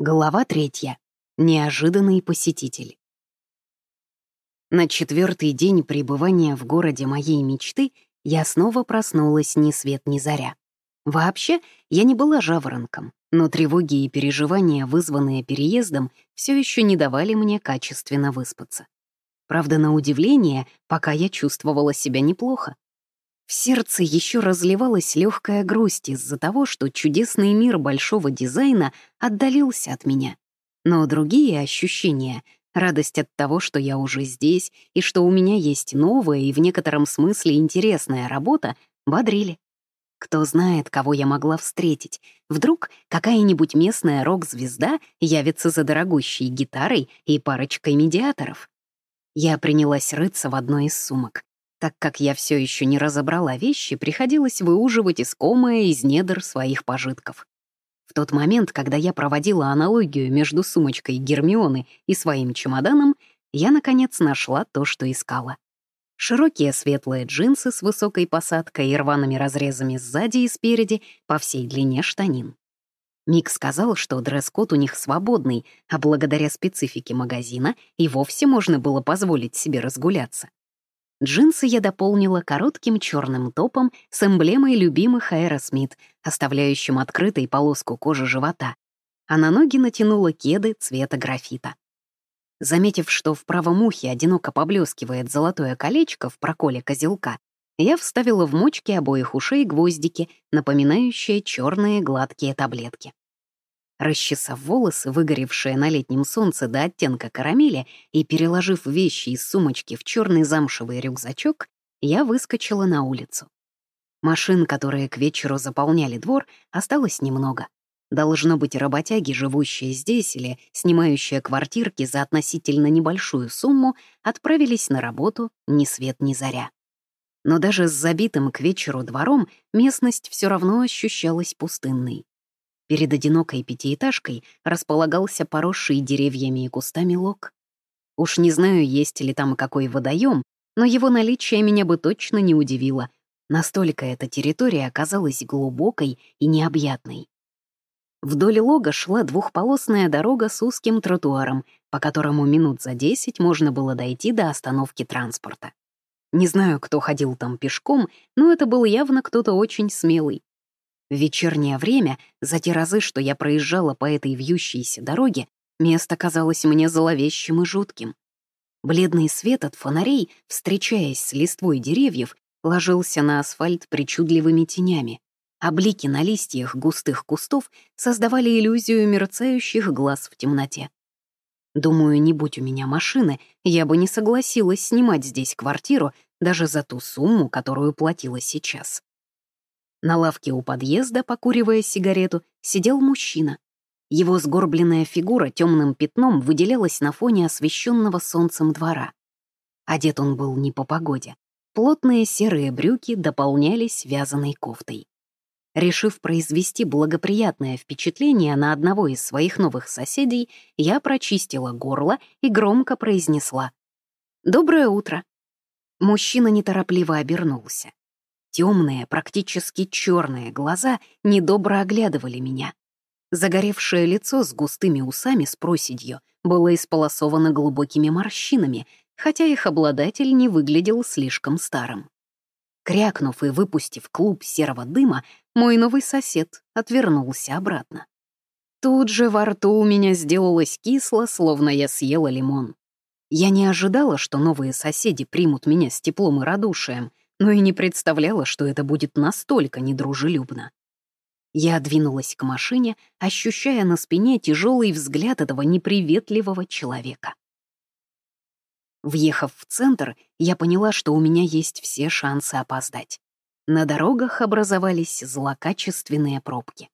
Глава третья. Неожиданный посетитель. На четвертый день пребывания в городе моей мечты я снова проснулась ни свет ни заря. Вообще, я не была жаворонком, но тревоги и переживания, вызванные переездом, все еще не давали мне качественно выспаться. Правда, на удивление, пока я чувствовала себя неплохо. В сердце еще разливалась легкая грусть из-за того, что чудесный мир большого дизайна отдалился от меня. Но другие ощущения — радость от того, что я уже здесь и что у меня есть новая и в некотором смысле интересная работа — бодрили. Кто знает, кого я могла встретить. Вдруг какая-нибудь местная рок-звезда явится за дорогущей гитарой и парочкой медиаторов. Я принялась рыться в одной из сумок. Так как я все еще не разобрала вещи, приходилось выуживать искомое из недр своих пожитков. В тот момент, когда я проводила аналогию между сумочкой Гермионы и своим чемоданом, я, наконец, нашла то, что искала. Широкие светлые джинсы с высокой посадкой и рваными разрезами сзади и спереди по всей длине штанин. Мик сказал, что дресс-код у них свободный, а благодаря специфике магазина и вовсе можно было позволить себе разгуляться. Джинсы я дополнила коротким черным топом с эмблемой любимых Аэросмит, оставляющим открытой полоску кожи живота, а на ноги натянула кеды цвета графита. Заметив, что в правом ухе одиноко поблескивает золотое колечко в проколе козелка, я вставила в мочки обоих ушей гвоздики, напоминающие черные гладкие таблетки. Расчесав волосы, выгоревшие на летнем солнце до оттенка карамели, и переложив вещи из сумочки в черный замшевый рюкзачок, я выскочила на улицу. Машин, которые к вечеру заполняли двор, осталось немного. Должно быть, работяги, живущие здесь или снимающие квартирки за относительно небольшую сумму, отправились на работу ни свет ни заря. Но даже с забитым к вечеру двором местность все равно ощущалась пустынной. Перед одинокой пятиэтажкой располагался поросший деревьями и кустами лог. Уж не знаю, есть ли там какой водоем, но его наличие меня бы точно не удивило. Настолько эта территория оказалась глубокой и необъятной. Вдоль лога шла двухполосная дорога с узким тротуаром, по которому минут за десять можно было дойти до остановки транспорта. Не знаю, кто ходил там пешком, но это был явно кто-то очень смелый. В вечернее время, за те разы, что я проезжала по этой вьющейся дороге, место казалось мне зловещим и жутким. Бледный свет от фонарей, встречаясь с листвой деревьев, ложился на асфальт причудливыми тенями, а блики на листьях густых кустов создавали иллюзию мерцающих глаз в темноте. Думаю, не будь у меня машины, я бы не согласилась снимать здесь квартиру даже за ту сумму, которую платила сейчас. На лавке у подъезда, покуривая сигарету, сидел мужчина. Его сгорбленная фигура темным пятном выделялась на фоне освещенного солнцем двора. Одет он был не по погоде. Плотные серые брюки дополнялись вязаной кофтой. Решив произвести благоприятное впечатление на одного из своих новых соседей, я прочистила горло и громко произнесла «Доброе утро». Мужчина неторопливо обернулся. Темные, практически черные глаза недобро оглядывали меня. Загоревшее лицо с густыми усами с проседью было исполосовано глубокими морщинами, хотя их обладатель не выглядел слишком старым. Крякнув и выпустив клуб серого дыма, мой новый сосед отвернулся обратно. Тут же во рту у меня сделалось кисло, словно я съела лимон. Я не ожидала, что новые соседи примут меня с теплом и радушием, но и не представляла, что это будет настолько недружелюбно. Я двинулась к машине, ощущая на спине тяжелый взгляд этого неприветливого человека. Въехав в центр, я поняла, что у меня есть все шансы опоздать. На дорогах образовались злокачественные пробки.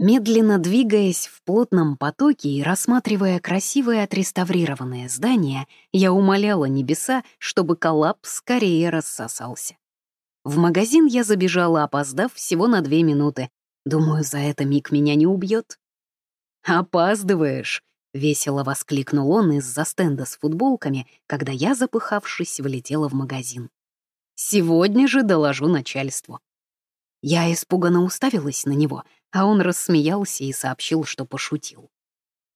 Медленно двигаясь в плотном потоке и рассматривая красивые отреставрированные здания, я умоляла небеса, чтобы коллапс скорее рассосался. В магазин я забежала, опоздав всего на две минуты. Думаю, за это Мик меня не убьет. «Опаздываешь!» — весело воскликнул он из-за стенда с футболками, когда я, запыхавшись, влетела в магазин. «Сегодня же доложу начальству». Я испуганно уставилась на него — а он рассмеялся и сообщил, что пошутил.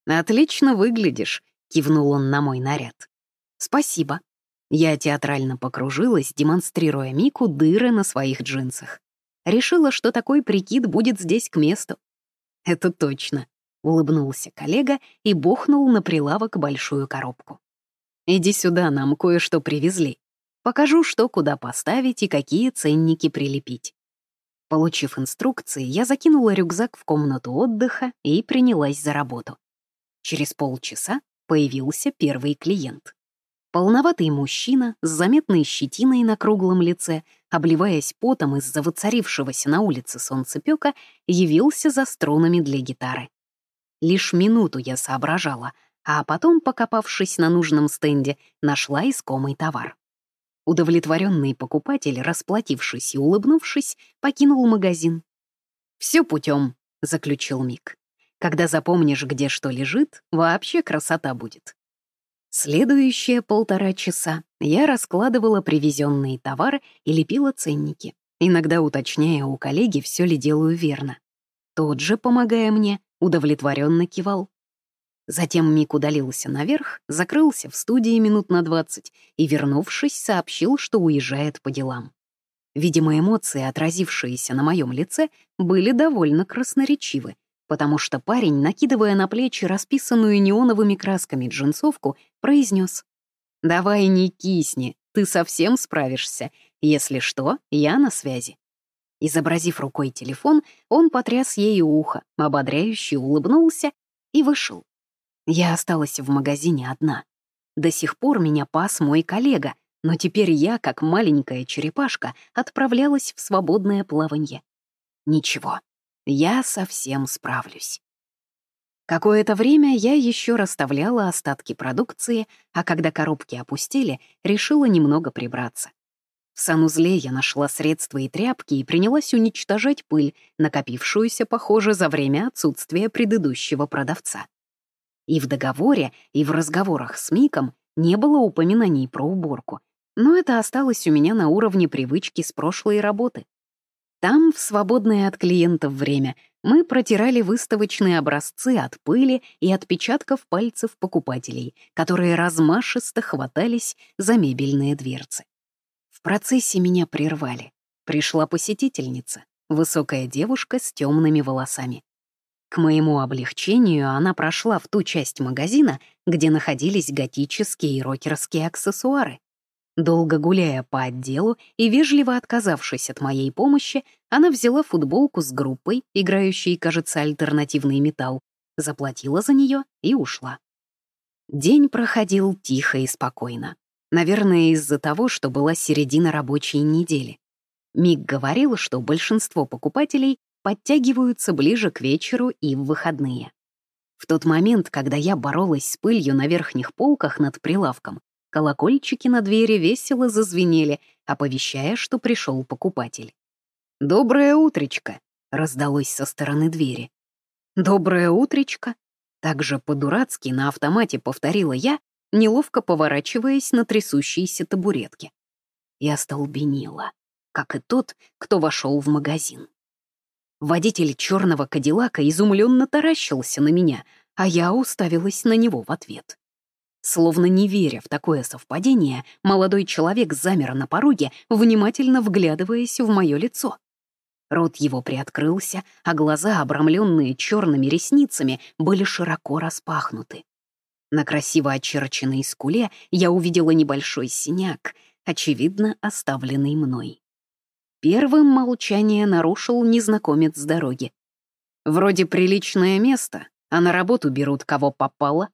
«Отлично выглядишь», — кивнул он на мой наряд. «Спасибо». Я театрально покружилась, демонстрируя Мику дыры на своих джинсах. Решила, что такой прикид будет здесь к месту. «Это точно», — улыбнулся коллега и бухнул на прилавок большую коробку. «Иди сюда, нам кое-что привезли. Покажу, что куда поставить и какие ценники прилепить». Получив инструкции, я закинула рюкзак в комнату отдыха и принялась за работу. Через полчаса появился первый клиент. Полноватый мужчина с заметной щетиной на круглом лице, обливаясь потом из-за воцарившегося на улице солнцепёка, явился за струнами для гитары. Лишь минуту я соображала, а потом, покопавшись на нужном стенде, нашла искомый товар. Удовлетворенный покупатель, расплатившись и улыбнувшись, покинул магазин. Все путем, заключил Мик. Когда запомнишь, где что лежит, вообще красота будет. Следующие полтора часа я раскладывала привезенные товары и лепила ценники, иногда уточняя у коллеги, все ли делаю верно. Тот же, помогая мне, удовлетворенно кивал. Затем Мик удалился наверх, закрылся в студии минут на двадцать и, вернувшись, сообщил, что уезжает по делам. Видимо, эмоции, отразившиеся на моем лице, были довольно красноречивы, потому что парень, накидывая на плечи расписанную неоновыми красками джинсовку, произнес: «Давай не кисни, ты совсем справишься. Если что, я на связи». Изобразив рукой телефон, он потряс ею ухо, ободряюще улыбнулся и вышел. Я осталась в магазине одна. До сих пор меня пас мой коллега, но теперь я, как маленькая черепашка, отправлялась в свободное плаванье. Ничего, я совсем справлюсь. Какое-то время я еще расставляла остатки продукции, а когда коробки опустили, решила немного прибраться. В санузле я нашла средства и тряпки и принялась уничтожать пыль, накопившуюся, похоже, за время отсутствия предыдущего продавца. И в договоре, и в разговорах с Миком не было упоминаний про уборку, но это осталось у меня на уровне привычки с прошлой работы. Там, в свободное от клиентов время, мы протирали выставочные образцы от пыли и отпечатков пальцев покупателей, которые размашисто хватались за мебельные дверцы. В процессе меня прервали. Пришла посетительница, высокая девушка с темными волосами. К моему облегчению она прошла в ту часть магазина, где находились готические и рокерские аксессуары. Долго гуляя по отделу и вежливо отказавшись от моей помощи, она взяла футболку с группой, играющей, кажется, альтернативный металл, заплатила за нее и ушла. День проходил тихо и спокойно. Наверное, из-за того, что была середина рабочей недели. Мик говорил, что большинство покупателей подтягиваются ближе к вечеру и в выходные. В тот момент, когда я боролась с пылью на верхних полках над прилавком, колокольчики на двери весело зазвенели, оповещая, что пришел покупатель. «Доброе утречко!» — раздалось со стороны двери. «Доброе утречко!» Также по-дурацки на автомате повторила я, неловко поворачиваясь на трясущейся табуретке. И остолбенела, как и тот, кто вошел в магазин. Водитель черного кадиллака изумленно таращился на меня, а я уставилась на него в ответ. Словно не веря в такое совпадение, молодой человек замер на пороге, внимательно вглядываясь в мое лицо. Рот его приоткрылся, а глаза, обрамленные черными ресницами, были широко распахнуты. На красиво очерченной скуле я увидела небольшой синяк, очевидно, оставленный мной. Первым молчание нарушил незнакомец с дороги. «Вроде приличное место, а на работу берут кого попало».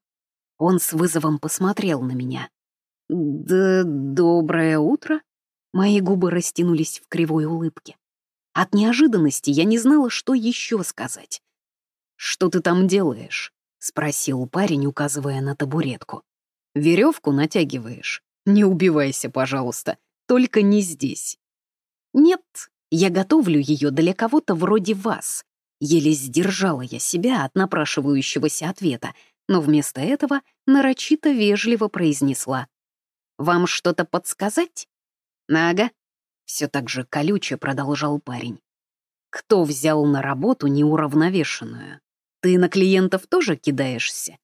Он с вызовом посмотрел на меня. «Да доброе утро?» Мои губы растянулись в кривой улыбке. От неожиданности я не знала, что еще сказать. «Что ты там делаешь?» — спросил парень, указывая на табуретку. Веревку натягиваешь? Не убивайся, пожалуйста, только не здесь». «Нет, я готовлю ее для кого-то вроде вас». Еле сдержала я себя от напрашивающегося ответа, но вместо этого нарочито вежливо произнесла. «Вам что-то подсказать?» «Ага», — все так же колюче продолжал парень. «Кто взял на работу неуравновешенную? Ты на клиентов тоже кидаешься?»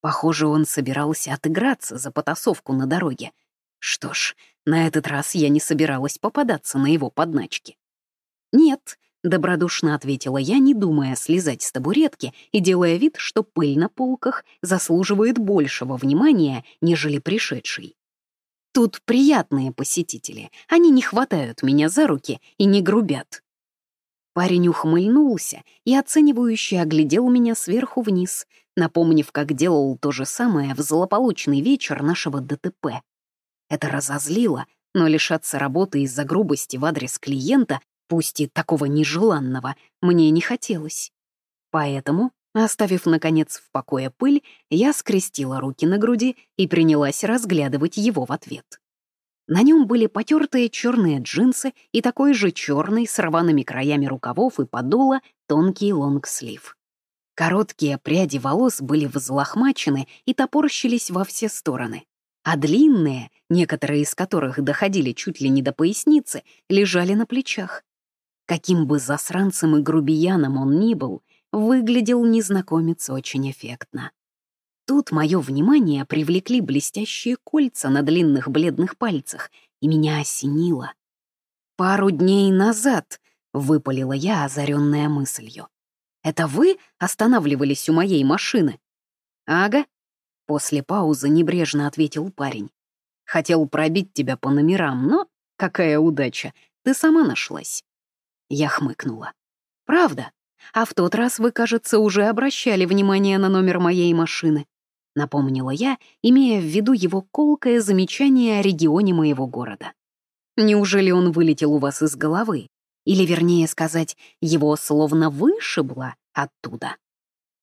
Похоже, он собирался отыграться за потасовку на дороге. Что ж, на этот раз я не собиралась попадаться на его подначки. «Нет», — добродушно ответила я, не думая слезать с табуретки и делая вид, что пыль на полках заслуживает большего внимания, нежели пришедший. Тут приятные посетители, они не хватают меня за руки и не грубят. Парень ухмыльнулся и оценивающе оглядел меня сверху вниз, напомнив, как делал то же самое в злополучный вечер нашего ДТП. Это разозлило, но лишаться работы из-за грубости в адрес клиента, пусть и такого нежеланного, мне не хотелось. Поэтому, оставив, наконец, в покое пыль, я скрестила руки на груди и принялась разглядывать его в ответ. На нем были потертые черные джинсы и такой же черный с рваными краями рукавов и подола тонкий лонгслив. Короткие пряди волос были взлохмачены и топорщились во все стороны а длинные, некоторые из которых доходили чуть ли не до поясницы, лежали на плечах. Каким бы засранцем и грубияном он ни был, выглядел незнакомец очень эффектно. Тут мое внимание привлекли блестящие кольца на длинных бледных пальцах, и меня осенило. «Пару дней назад», — выпалила я, озаренная мыслью. «Это вы останавливались у моей машины?» «Ага», После паузы небрежно ответил парень. «Хотел пробить тебя по номерам, но какая удача, ты сама нашлась». Я хмыкнула. «Правда? А в тот раз вы, кажется, уже обращали внимание на номер моей машины», — напомнила я, имея в виду его колкое замечание о регионе моего города. «Неужели он вылетел у вас из головы? Или, вернее сказать, его словно вышибло оттуда?»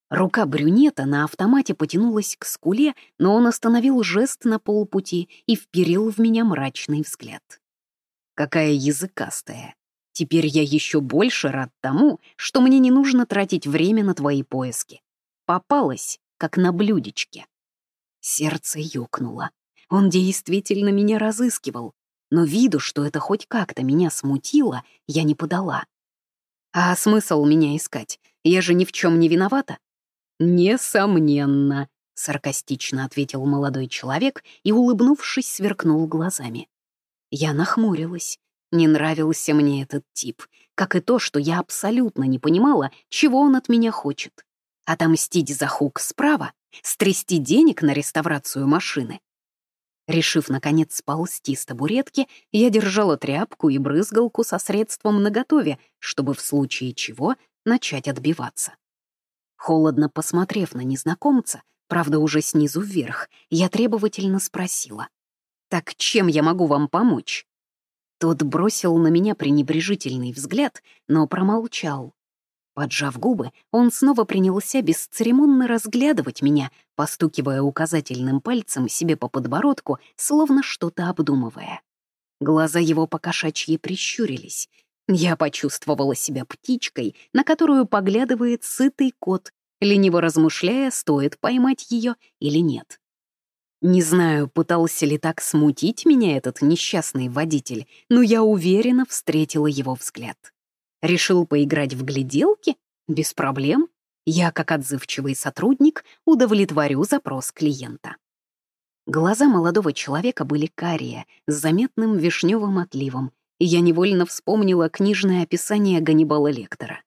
Рука брюнета на автомате потянулась к скуле, но он остановил жест на полпути и вперил в меня мрачный взгляд. Какая языкастая. Теперь я еще больше рад тому, что мне не нужно тратить время на твои поиски. Попалась, как на блюдечке. Сердце ёкнуло. Он действительно меня разыскивал, но виду, что это хоть как-то меня смутило, я не подала. А смысл меня искать? Я же ни в чем не виновата. «Несомненно», — саркастично ответил молодой человек и, улыбнувшись, сверкнул глазами. Я нахмурилась. Не нравился мне этот тип, как и то, что я абсолютно не понимала, чего он от меня хочет. Отомстить за хук справа? Стрясти денег на реставрацию машины? Решив, наконец, сползти с табуретки, я держала тряпку и брызгалку со средством наготове, чтобы в случае чего начать отбиваться. Холодно посмотрев на незнакомца, правда уже снизу вверх, я требовательно спросила. «Так чем я могу вам помочь?» Тот бросил на меня пренебрежительный взгляд, но промолчал. Поджав губы, он снова принялся бесцеремонно разглядывать меня, постукивая указательным пальцем себе по подбородку, словно что-то обдумывая. Глаза его покошачьи прищурились, я почувствовала себя птичкой, на которую поглядывает сытый кот, лениво размышляя, стоит поймать ее или нет. Не знаю, пытался ли так смутить меня этот несчастный водитель, но я уверенно встретила его взгляд. Решил поиграть в гляделки? Без проблем. Я, как отзывчивый сотрудник, удовлетворю запрос клиента. Глаза молодого человека были карие, с заметным вишневым отливом, и я невольно вспомнила книжное описание Ганнибала Лектора.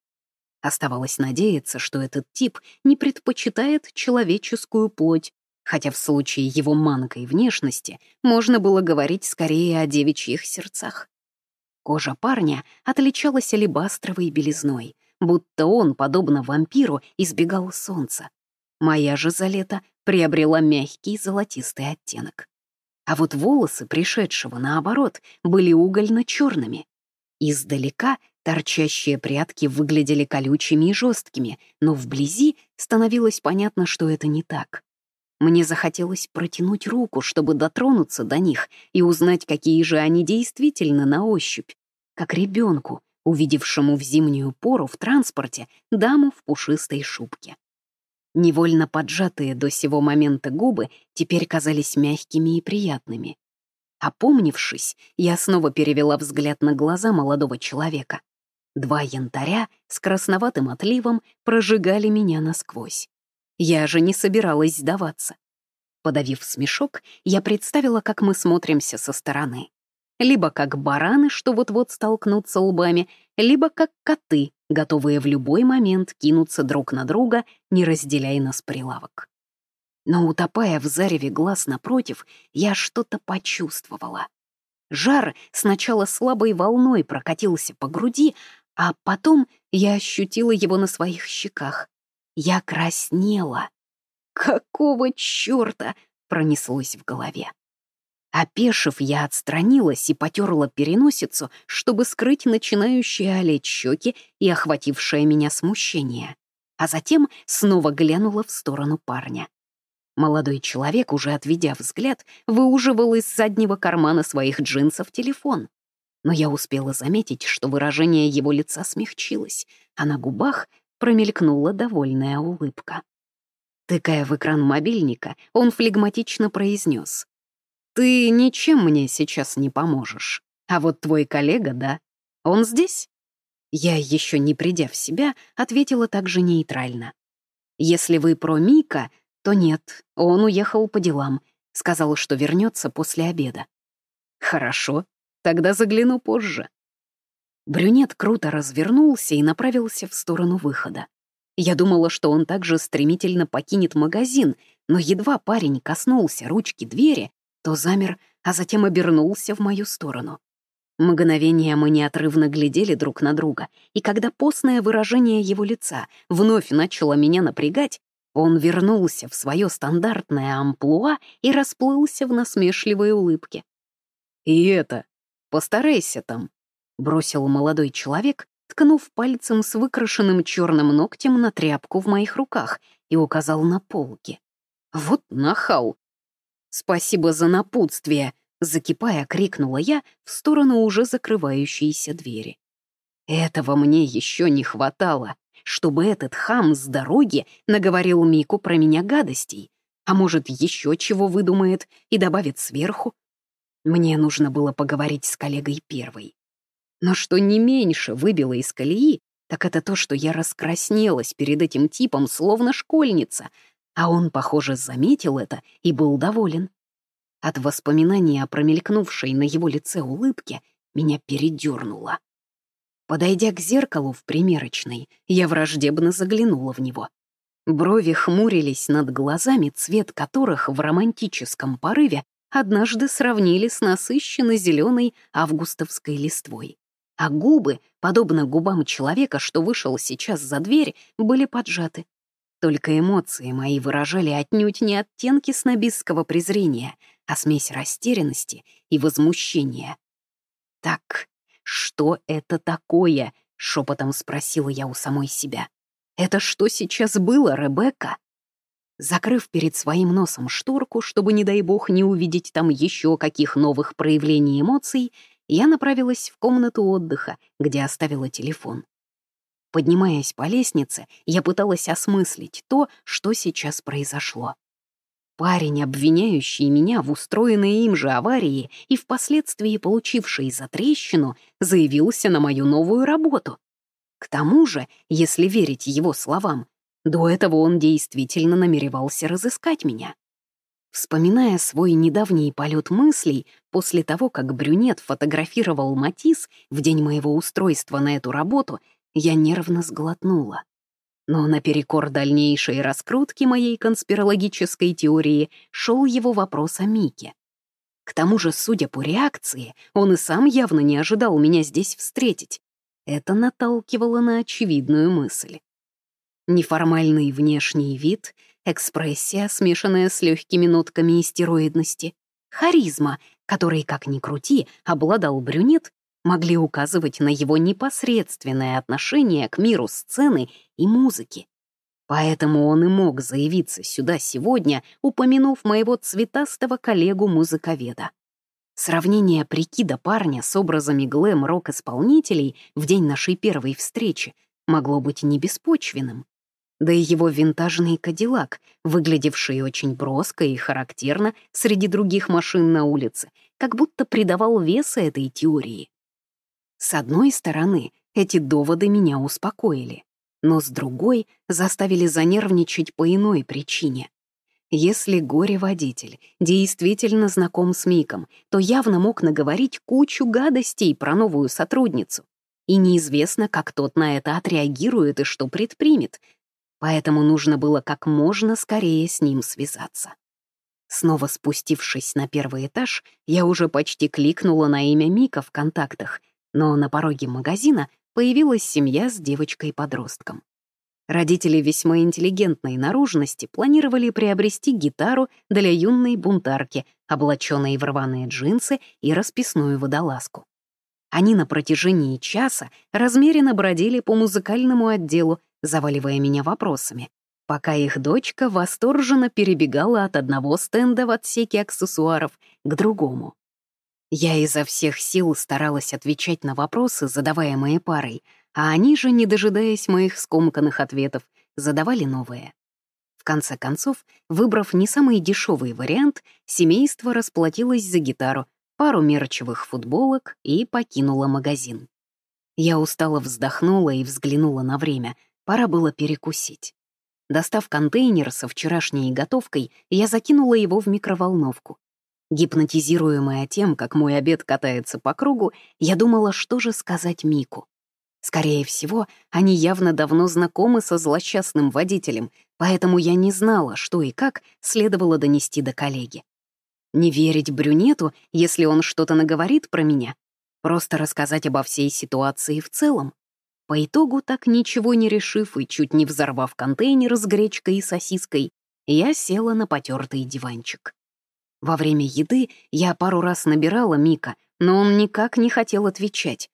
Оставалось надеяться, что этот тип не предпочитает человеческую плоть, хотя в случае его манкой внешности можно было говорить скорее о девичьих сердцах. Кожа парня отличалась алебастровой белизной, будто он, подобно вампиру, избегал солнца. Моя же за лето приобрела мягкий золотистый оттенок. А вот волосы пришедшего, наоборот, были угольно-черными. Издалека торчащие прядки выглядели колючими и жесткими, но вблизи становилось понятно, что это не так. Мне захотелось протянуть руку, чтобы дотронуться до них и узнать, какие же они действительно на ощупь, как ребенку, увидевшему в зимнюю пору в транспорте даму в пушистой шубке. Невольно поджатые до сего момента губы теперь казались мягкими и приятными. Опомнившись, я снова перевела взгляд на глаза молодого человека. Два янтаря с красноватым отливом прожигали меня насквозь. Я же не собиралась сдаваться. Подавив смешок, я представила, как мы смотримся со стороны. Либо как бараны, что вот-вот столкнутся лбами, либо как коты, готовые в любой момент кинуться друг на друга, не разделяя нас прилавок. Но утопая в зареве глаз напротив, я что-то почувствовала. Жар сначала слабой волной прокатился по груди, а потом я ощутила его на своих щеках. Я краснела. «Какого чёрта?» — пронеслось в голове. Опешив, я отстранилась и потерла переносицу, чтобы скрыть начинающие олеть щеки и охватившее меня смущение. А затем снова глянула в сторону парня. Молодой человек, уже отведя взгляд, выуживал из заднего кармана своих джинсов телефон. Но я успела заметить, что выражение его лица смягчилось, а на губах промелькнула довольная улыбка. Тыкая в экран мобильника, он флегматично произнес. «Ты ничем мне сейчас не поможешь. А вот твой коллега, да? Он здесь?» Я, еще не придя в себя, ответила также нейтрально. «Если вы про Мика, то нет, он уехал по делам. Сказал, что вернется после обеда». «Хорошо, тогда загляну позже». Брюнет круто развернулся и направился в сторону выхода. Я думала, что он также стремительно покинет магазин, но едва парень коснулся ручки двери, то замер, а затем обернулся в мою сторону. Мгновение мы неотрывно глядели друг на друга, и когда постное выражение его лица вновь начало меня напрягать, он вернулся в свое стандартное амплуа и расплылся в насмешливой улыбке. «И это, постарайся там», — бросил молодой человек, ткнув пальцем с выкрашенным черным ногтем на тряпку в моих руках и указал на полки. «Вот нахал!» «Спасибо за напутствие!» — закипая, крикнула я в сторону уже закрывающейся двери. Этого мне еще не хватало, чтобы этот хам с дороги наговорил Мику про меня гадостей, а может, еще чего выдумает и добавит сверху. Мне нужно было поговорить с коллегой первой. Но что не меньше выбило из колеи, так это то, что я раскраснелась перед этим типом, словно школьница, а он, похоже, заметил это и был доволен. От воспоминания о промелькнувшей на его лице улыбке меня передернуло. Подойдя к зеркалу в примерочной, я враждебно заглянула в него. Брови хмурились над глазами, цвет которых в романтическом порыве однажды сравнили с насыщенно зеленой августовской листвой а губы, подобно губам человека, что вышел сейчас за дверь, были поджаты. Только эмоции мои выражали отнюдь не оттенки снобистского презрения, а смесь растерянности и возмущения. «Так, что это такое?» — шепотом спросила я у самой себя. «Это что сейчас было, Ребекка?» Закрыв перед своим носом шторку, чтобы, не дай бог, не увидеть там еще каких новых проявлений эмоций, я направилась в комнату отдыха, где оставила телефон. Поднимаясь по лестнице, я пыталась осмыслить то, что сейчас произошло. Парень, обвиняющий меня в устроенной им же аварии и впоследствии получивший затрещину, заявился на мою новую работу. К тому же, если верить его словам, до этого он действительно намеревался разыскать меня. Вспоминая свой недавний полет мыслей после того, как брюнет фотографировал Матис в день моего устройства на эту работу, я нервно сглотнула. Но наперекор дальнейшей раскрутки моей конспирологической теории шел его вопрос о Мике. К тому же, судя по реакции, он и сам явно не ожидал меня здесь встретить. Это наталкивало на очевидную мысль. Неформальный внешний вид — экспрессия, смешанная с легкими нотками истероидности, харизма, которой, как ни крути, обладал брюнет, могли указывать на его непосредственное отношение к миру сцены и музыки. Поэтому он и мог заявиться сюда сегодня, упомянув моего цветастого коллегу-музыковеда. Сравнение прикида парня с образами глэм-рок-исполнителей в день нашей первой встречи могло быть не беспочвенным да и его винтажный кадиллак, выглядевший очень броско и характерно среди других машин на улице, как будто придавал веса этой теории. С одной стороны, эти доводы меня успокоили, но с другой заставили занервничать по иной причине. Если горе-водитель действительно знаком с Миком, то явно мог наговорить кучу гадостей про новую сотрудницу. И неизвестно, как тот на это отреагирует и что предпримет. Поэтому нужно было как можно скорее с ним связаться. Снова спустившись на первый этаж, я уже почти кликнула на имя Мика в контактах, но на пороге магазина появилась семья с девочкой-подростком. Родители весьма интеллигентной наружности планировали приобрести гитару для юной бунтарки, облаченной в рваные джинсы и расписную водолазку. Они на протяжении часа размеренно бродили по музыкальному отделу, заваливая меня вопросами, пока их дочка восторженно перебегала от одного стенда в отсеке аксессуаров к другому. Я изо всех сил старалась отвечать на вопросы, задаваемые парой — а они же, не дожидаясь моих скомканных ответов, задавали новые. В конце концов, выбрав не самый дешевый вариант, семейство расплатилось за гитару, пару мерчевых футболок и покинуло магазин. Я устало вздохнула и взглянула на время, пора было перекусить. Достав контейнер со вчерашней готовкой, я закинула его в микроволновку. Гипнотизируемая тем, как мой обед катается по кругу, я думала, что же сказать Мику. Скорее всего, они явно давно знакомы со злосчастным водителем, поэтому я не знала, что и как следовало донести до коллеги. Не верить брюнету, если он что-то наговорит про меня. Просто рассказать обо всей ситуации в целом. По итогу, так ничего не решив и чуть не взорвав контейнер с гречкой и сосиской, я села на потертый диванчик. Во время еды я пару раз набирала Мика, но он никак не хотел отвечать,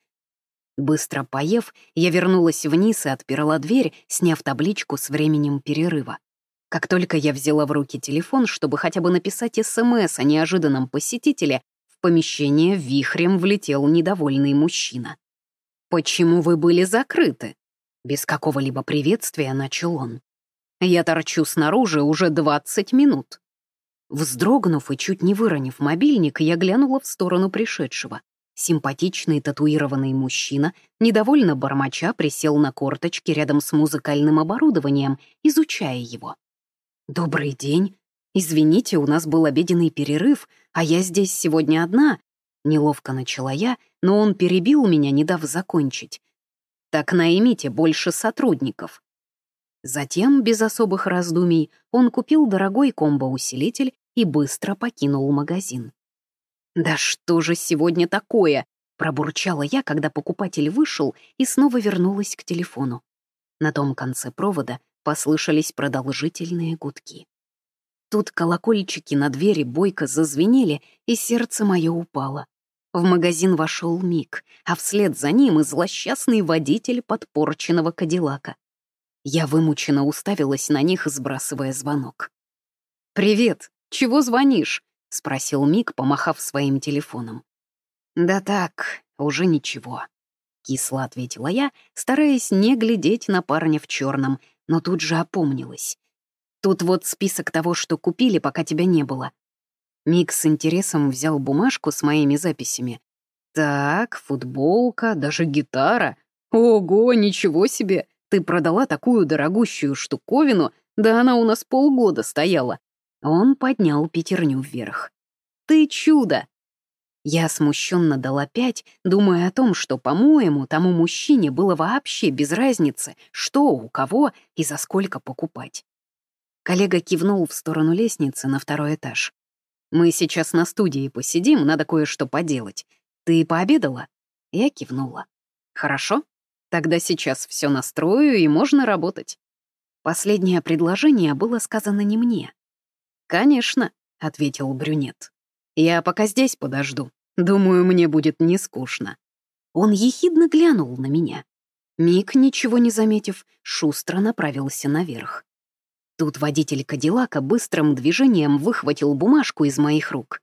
Быстро поев, я вернулась вниз и отперла дверь, сняв табличку с временем перерыва. Как только я взяла в руки телефон, чтобы хотя бы написать СМС о неожиданном посетителе, в помещение вихрем влетел недовольный мужчина. «Почему вы были закрыты?» Без какого-либо приветствия начал он. «Я торчу снаружи уже 20 минут». Вздрогнув и чуть не выронив мобильник, я глянула в сторону пришедшего. Симпатичный татуированный мужчина, недовольно бормоча, присел на корточки рядом с музыкальным оборудованием, изучая его. «Добрый день. Извините, у нас был обеденный перерыв, а я здесь сегодня одна», — неловко начала я, но он перебил меня, не дав закончить. «Так наймите больше сотрудников». Затем, без особых раздумий, он купил дорогой комбо-усилитель и быстро покинул магазин. «Да что же сегодня такое?» — пробурчала я, когда покупатель вышел и снова вернулась к телефону. На том конце провода послышались продолжительные гудки. Тут колокольчики на двери бойко зазвенели, и сердце мое упало. В магазин вошел Мик, а вслед за ним и злосчастный водитель подпорченного кадиллака. Я вымученно уставилась на них, сбрасывая звонок. «Привет! Чего звонишь?» — спросил Мик, помахав своим телефоном. «Да так, уже ничего», — кисло ответила я, стараясь не глядеть на парня в черном, но тут же опомнилась. «Тут вот список того, что купили, пока тебя не было». Мик с интересом взял бумажку с моими записями. «Так, футболка, даже гитара. Ого, ничего себе! Ты продала такую дорогущую штуковину, да она у нас полгода стояла. Он поднял пятерню вверх. «Ты чудо!» Я смущенно дала пять, думая о том, что, по-моему, тому мужчине было вообще без разницы, что у кого и за сколько покупать. Коллега кивнул в сторону лестницы на второй этаж. «Мы сейчас на студии посидим, надо кое-что поделать. Ты пообедала?» Я кивнула. «Хорошо. Тогда сейчас все настрою, и можно работать». Последнее предложение было сказано не мне, «Конечно», — ответил брюнет. «Я пока здесь подожду. Думаю, мне будет не скучно». Он ехидно глянул на меня. Мик, ничего не заметив, шустро направился наверх. Тут водитель Кадиллака быстрым движением выхватил бумажку из моих рук.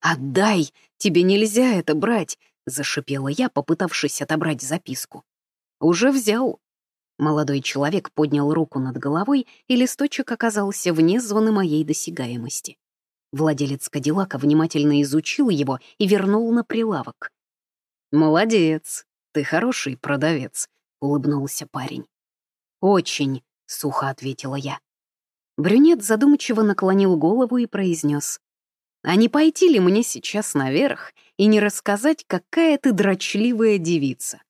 «Отдай! Тебе нельзя это брать!» — зашипела я, попытавшись отобрать записку. «Уже взял», Молодой человек поднял руку над головой, и листочек оказался вне зоны моей досягаемости. Владелец Кадиллака внимательно изучил его и вернул на прилавок. «Молодец. «Ты хороший продавец», — улыбнулся парень. «Очень», — сухо ответила я. Брюнет задумчиво наклонил голову и произнес. «А не пойти ли мне сейчас наверх и не рассказать, какая ты дрочливая девица?»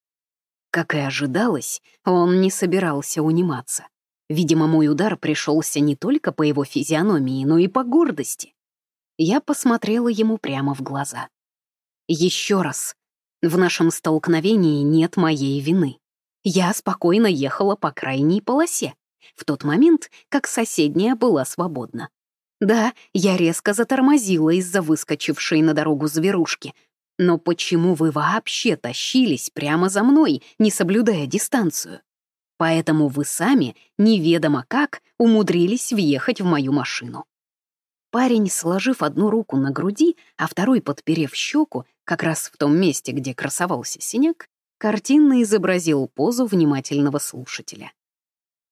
Как и ожидалось, он не собирался униматься. Видимо, мой удар пришелся не только по его физиономии, но и по гордости. Я посмотрела ему прямо в глаза. Еще раз. В нашем столкновении нет моей вины. Я спокойно ехала по крайней полосе, в тот момент, как соседняя была свободна. Да, я резко затормозила из-за выскочившей на дорогу зверушки. Но почему вы вообще тащились прямо за мной, не соблюдая дистанцию? Поэтому вы сами, неведомо как, умудрились въехать в мою машину. Парень, сложив одну руку на груди, а второй подперев щеку, как раз в том месте, где красовался синяк, картинно изобразил позу внимательного слушателя.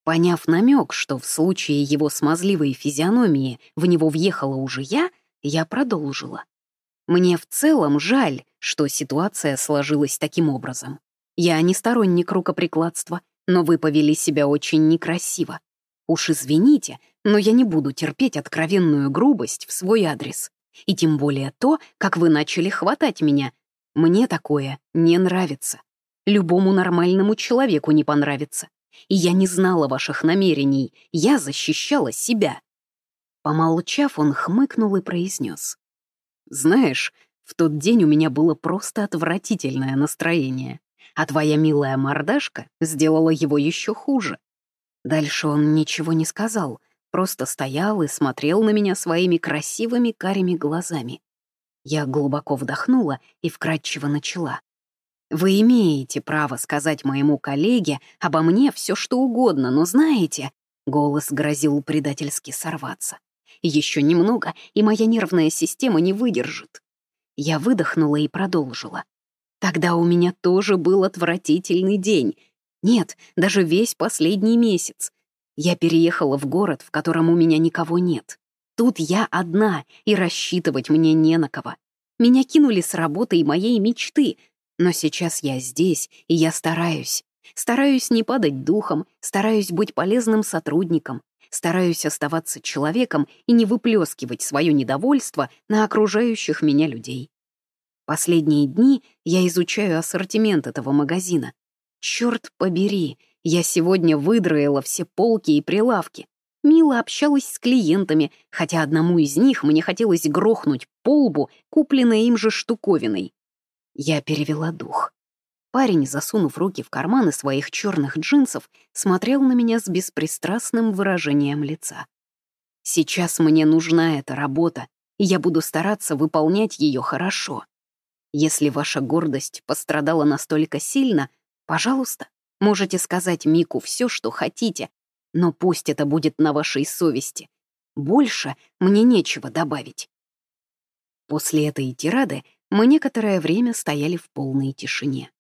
Поняв намек, что в случае его смазливой физиономии в него въехала уже я, я продолжила. Мне в целом жаль, что ситуация сложилась таким образом. Я не сторонник рукоприкладства, но вы повели себя очень некрасиво. Уж извините, но я не буду терпеть откровенную грубость в свой адрес. И тем более то, как вы начали хватать меня. Мне такое не нравится. Любому нормальному человеку не понравится. И я не знала ваших намерений. Я защищала себя. Помолчав, он хмыкнул и произнес. «Знаешь, в тот день у меня было просто отвратительное настроение, а твоя милая мордашка сделала его еще хуже. Дальше он ничего не сказал, просто стоял и смотрел на меня своими красивыми карими глазами. Я глубоко вдохнула и вкратчиво начала. «Вы имеете право сказать моему коллеге обо мне все, что угодно, но знаете...» Голос грозил предательски сорваться. «Еще немного, и моя нервная система не выдержит». Я выдохнула и продолжила. «Тогда у меня тоже был отвратительный день, нет, даже весь последний месяц. Я переехала в город, в котором у меня никого нет. Тут я одна, и рассчитывать мне не на кого. Меня кинули с работы и моей мечты, но сейчас я здесь, и я стараюсь. Стараюсь не падать духом, стараюсь быть полезным сотрудником, стараюсь оставаться человеком и не выплескивать свое недовольство на окружающих меня людей. Последние дни я изучаю ассортимент этого магазина, Черт побери, я сегодня выдроила все полки и прилавки. Мило общалась с клиентами, хотя одному из них мне хотелось грохнуть полбу, купленной им же штуковиной. Я перевела дух. Парень, засунув руки в карманы своих черных джинсов, смотрел на меня с беспристрастным выражением лица. «Сейчас мне нужна эта работа, и я буду стараться выполнять ее хорошо. Если ваша гордость пострадала настолько сильно, Пожалуйста, можете сказать Мику все, что хотите, но пусть это будет на вашей совести. Больше мне нечего добавить. После этой тирады мы некоторое время стояли в полной тишине.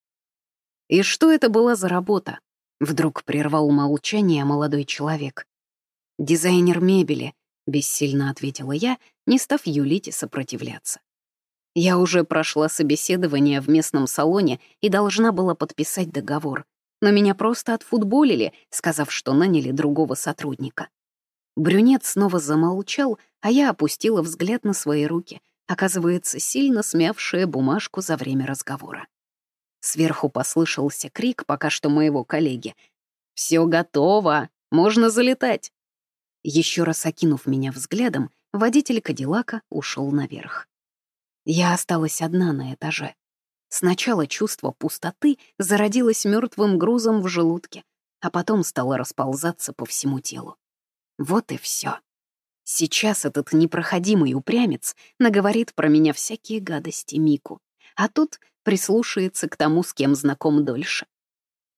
«И что это была за работа?» — вдруг прервал молчание молодой человек. «Дизайнер мебели», — бессильно ответила я, не став юлить и сопротивляться. Я уже прошла собеседование в местном салоне и должна была подписать договор. Но меня просто отфутболили, сказав, что наняли другого сотрудника. Брюнет снова замолчал, а я опустила взгляд на свои руки, оказывается, сильно смявшие бумажку за время разговора. Сверху послышался крик пока что моего коллеги. «Все готово! Можно залетать!» Еще раз окинув меня взглядом, водитель Кадиллака ушел наверх. Я осталась одна на этаже. Сначала чувство пустоты зародилось мертвым грузом в желудке, а потом стало расползаться по всему телу. Вот и все. Сейчас этот непроходимый упрямец наговорит про меня всякие гадости Мику, а тут прислушается к тому, с кем знаком дольше.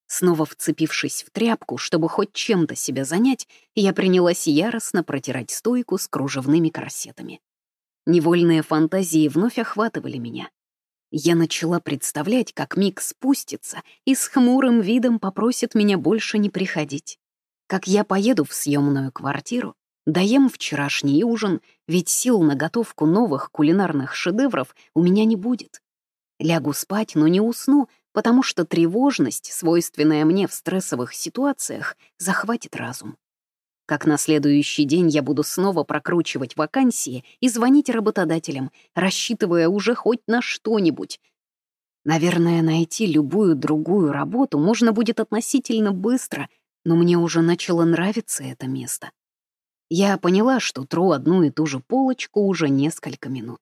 Снова вцепившись в тряпку, чтобы хоть чем-то себя занять, я принялась яростно протирать стойку с кружевными корсетами. Невольные фантазии вновь охватывали меня. Я начала представлять, как Мик спустится и с хмурым видом попросит меня больше не приходить. Как я поеду в съемную квартиру, доем вчерашний ужин, ведь сил на готовку новых кулинарных шедевров у меня не будет. Лягу спать, но не усну, потому что тревожность, свойственная мне в стрессовых ситуациях, захватит разум. Как на следующий день я буду снова прокручивать вакансии и звонить работодателям, рассчитывая уже хоть на что-нибудь. Наверное, найти любую другую работу можно будет относительно быстро, но мне уже начало нравиться это место. Я поняла, что тру одну и ту же полочку уже несколько минут.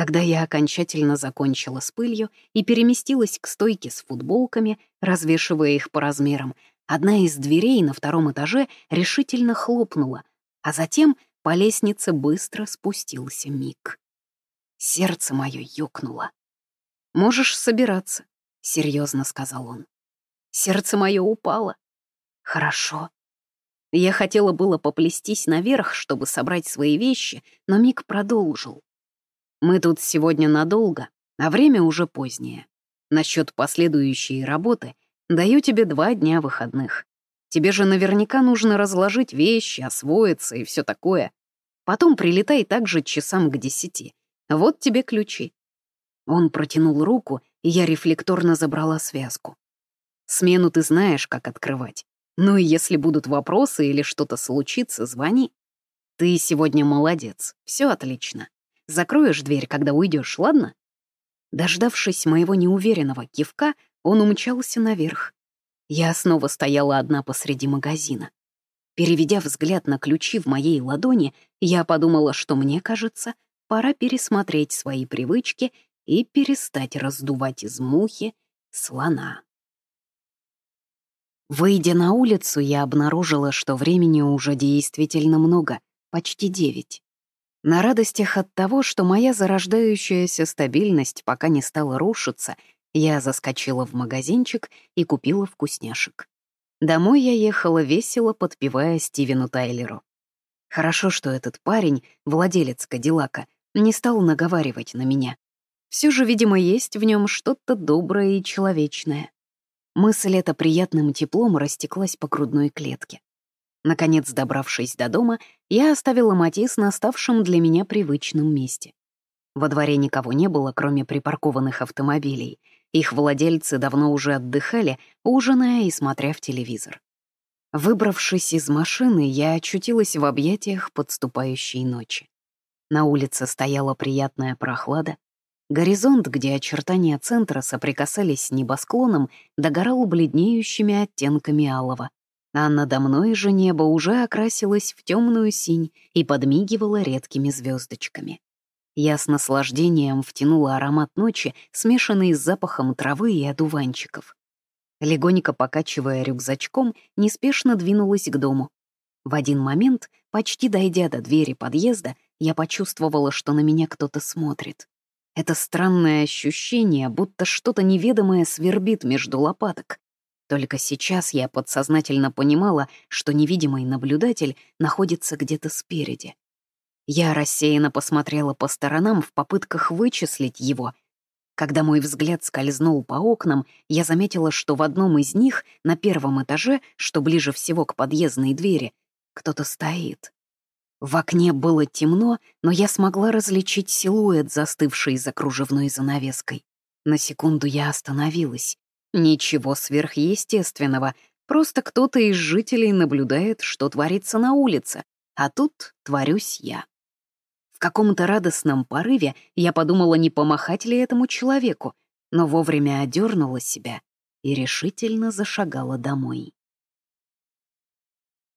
Когда я окончательно закончила с пылью и переместилась к стойке с футболками, развешивая их по размерам, одна из дверей на втором этаже решительно хлопнула, а затем по лестнице быстро спустился Мик. Сердце мое ёкнуло. «Можешь собираться», — серьезно сказал он. Сердце мое упало. «Хорошо». Я хотела было поплестись наверх, чтобы собрать свои вещи, но Мик продолжил. Мы тут сегодня надолго, а время уже позднее. Насчет последующей работы даю тебе два дня выходных. Тебе же наверняка нужно разложить вещи, освоиться и все такое. Потом прилетай также часам к десяти. Вот тебе ключи». Он протянул руку, и я рефлекторно забрала связку. «Смену ты знаешь, как открывать. Ну и если будут вопросы или что-то случится, звони. Ты сегодня молодец, все отлично. Закроешь дверь, когда уйдешь, ладно?» Дождавшись моего неуверенного кивка, он умчался наверх. Я снова стояла одна посреди магазина. Переведя взгляд на ключи в моей ладони, я подумала, что мне кажется, пора пересмотреть свои привычки и перестать раздувать из мухи слона. Выйдя на улицу, я обнаружила, что времени уже действительно много, почти девять. На радостях от того, что моя зарождающаяся стабильность пока не стала рушиться, я заскочила в магазинчик и купила вкусняшек. Домой я ехала весело, подпевая Стивену Тайлеру. Хорошо, что этот парень, владелец Кадиллака, не стал наговаривать на меня. Все же, видимо, есть в нем что-то доброе и человечное. Мысль эта приятным теплом растеклась по грудной клетке. Наконец, добравшись до дома, я оставила Матис на ставшем для меня привычном месте. Во дворе никого не было, кроме припаркованных автомобилей. Их владельцы давно уже отдыхали, ужиная и смотря в телевизор. Выбравшись из машины, я очутилась в объятиях подступающей ночи. На улице стояла приятная прохлада. Горизонт, где очертания центра соприкасались с небосклоном, догорал бледнеющими оттенками алого а надо мной же небо уже окрасилось в темную синь и подмигивало редкими звездочками. Я с наслаждением втянула аромат ночи, смешанный с запахом травы и одуванчиков. Легонько покачивая рюкзачком, неспешно двинулась к дому. В один момент, почти дойдя до двери подъезда, я почувствовала, что на меня кто-то смотрит. Это странное ощущение, будто что-то неведомое свербит между лопаток. Только сейчас я подсознательно понимала, что невидимый наблюдатель находится где-то спереди. Я рассеянно посмотрела по сторонам в попытках вычислить его. Когда мой взгляд скользнул по окнам, я заметила, что в одном из них, на первом этаже, что ближе всего к подъездной двери, кто-то стоит. В окне было темно, но я смогла различить силуэт, застывший за кружевной занавеской. На секунду я остановилась. Ничего сверхъестественного, просто кто-то из жителей наблюдает, что творится на улице, а тут творюсь я. В каком-то радостном порыве я подумала, не помахать ли этому человеку, но вовремя одернула себя и решительно зашагала домой.